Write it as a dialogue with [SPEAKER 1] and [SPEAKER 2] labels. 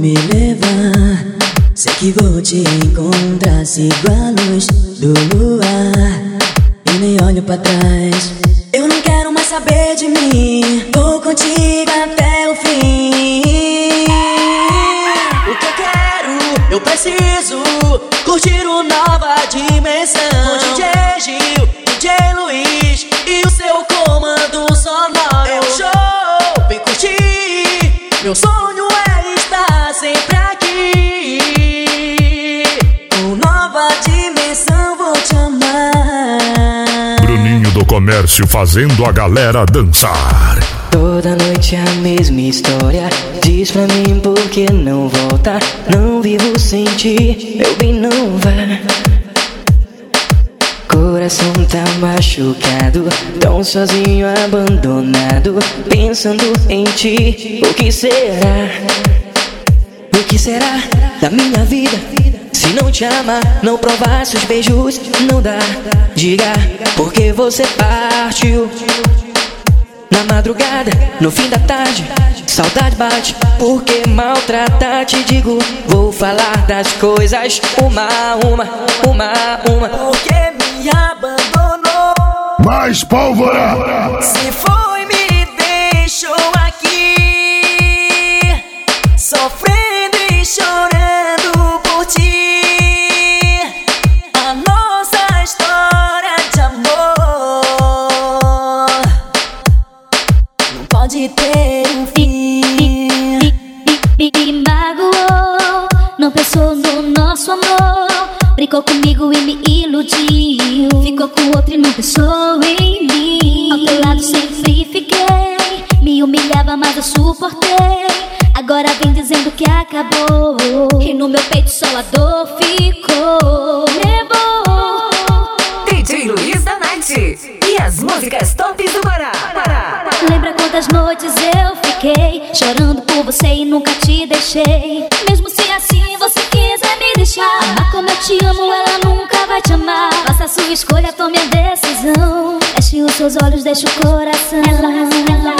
[SPEAKER 1] me levar. Sei que vou te encontrar, sigo a luz do luar e nem olho pra trás. Eu não quero mais saber de mim, vou contigo até o fim. O que eu quero, eu preciso curtir uma nova dimensão. Com DJ Gil, DJ Luiz e o seu comando sonoro. É o show, vem curtir. Meu estar sempre aqui. Com nova dimensão vou te amar.
[SPEAKER 2] Bruninho do Comércio fazendo a galera dançar.
[SPEAKER 3] Toda noite a mesma história. Diz pra mim por que não volta. Não vivo sem ti, meu bem, não vá. Coração tá machucado, tão sozinho, abandonado. Pensando em ti, o que será? O que será da minha vida? Se não te amar, não provar seus beijos, não dá. Diga, porque você partiu. Na madrugada, no fim da tarde, saudade bate. Porque maltrata, te digo, vou falar das coisas uma a uma, uma a uma.
[SPEAKER 1] Porque me abandonou.
[SPEAKER 2] Mais pólvora!
[SPEAKER 1] Se foi, pode ter um fim.
[SPEAKER 4] Me, magoou, não pensou no nosso amor. Brincou comigo e me iludiu. Ficou com outro e não pensou em mim. Ao teu lado sempre fiquei. Me humilhava, mas eu suportei. Agora vem dizendo que acabou. E no meu peito só a dor ficou. Levou.
[SPEAKER 5] DJ Luiz da Night. E as músicas
[SPEAKER 4] quantas noites eu fiquei chorando por você e nunca te deixei. Mesmo se assim você quiser me deixar, amar como eu te amo, ela nunca vai te amar. Faça sua escolha, tome a decisão. Feche os seus olhos, deixa o coração. Ela